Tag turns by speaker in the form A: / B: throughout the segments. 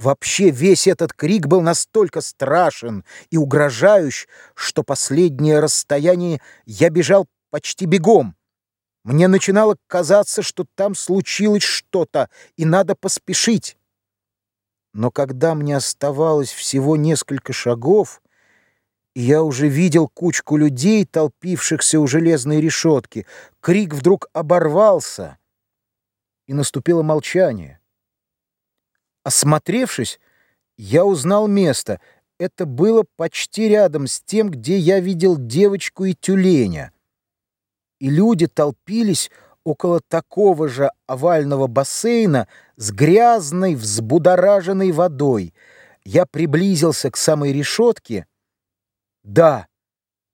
A: Вообще весь этот крик был настолько страшен и угрожающ, что последнее расстояние я бежал почти бегом. Мне начинало казаться, что там случилось что-то, и надо поспешить. Но когда мне оставалось всего несколько шагов, и я уже видел кучку людей, толпившихся у железной решетки, крик вдруг оборвался, и наступило молчание. Осмотревшись, я узнал место. Это было почти рядом с тем, где я видел девочку и тюленя. И люди толпились около такого же овального бассейна с грязной, взбудораженной водой. Я приблизился к самой решетке. Да,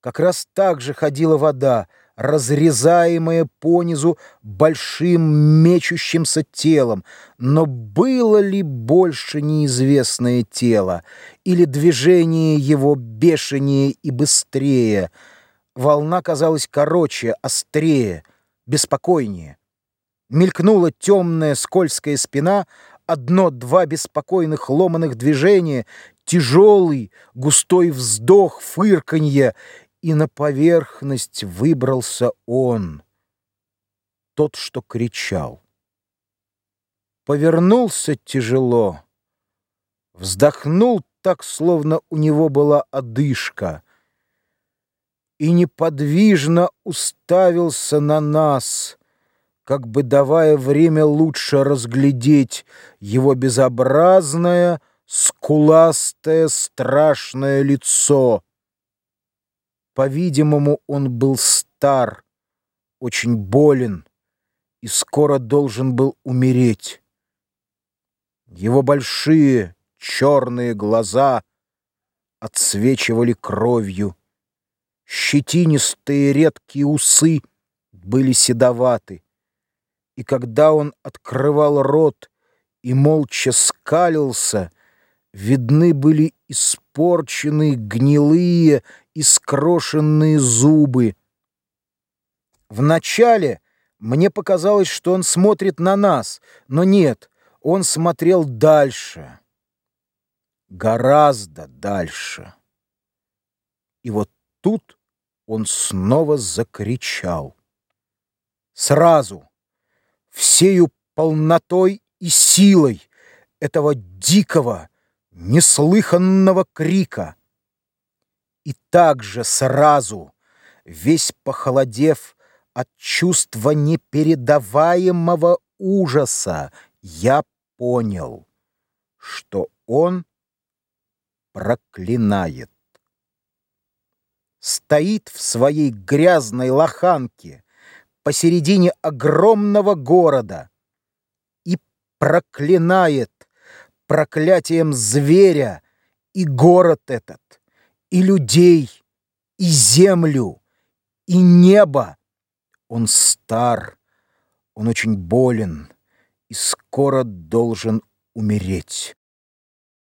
A: как раз так же ходила вода — разрезаемое понизу большим мечущимся телом. Но было ли больше неизвестное тело, или движение его бешенее и быстрее? Волна казалась короче, острее, беспокойнее. Мелькнула темная скользкая спина, одно-два беспокойных ломаных движения, тяжелый, густой вздох, фырканье — и на поверхность выбрался он, тот, что кричал. Повернулся тяжело, вздохнул так, словно у него была одышка, и неподвижно уставился на нас, как бы давая время лучше разглядеть его безобразное, скуластое, страшное лицо, по-видимому, он был стар, очень болен и скоро должен был умереть. Его большие черные глаза отсвечивали кровью. Щетинистые редкие усы были седоваты. И когда он открывал рот и молча скалился, видны были испорченные, гнилые и скрошенные зубы. Вначале мне показалось, что он смотрит на нас, но нет, он смотрел дальше, гораздо дальше. И вот тут он снова закричал. Сразу, всею полнотой и силой этого дикого, неслыханного крика и также сразу, весь похолодев от чувства непередаваемого ужаса, я понял, что он проклинает. Стоит в своей грязной лоханке посередине огромного города и проклинает проклятием зверя и город этот и людей, и землю, и небо. Он стар, он очень болен и скоро должен умереть.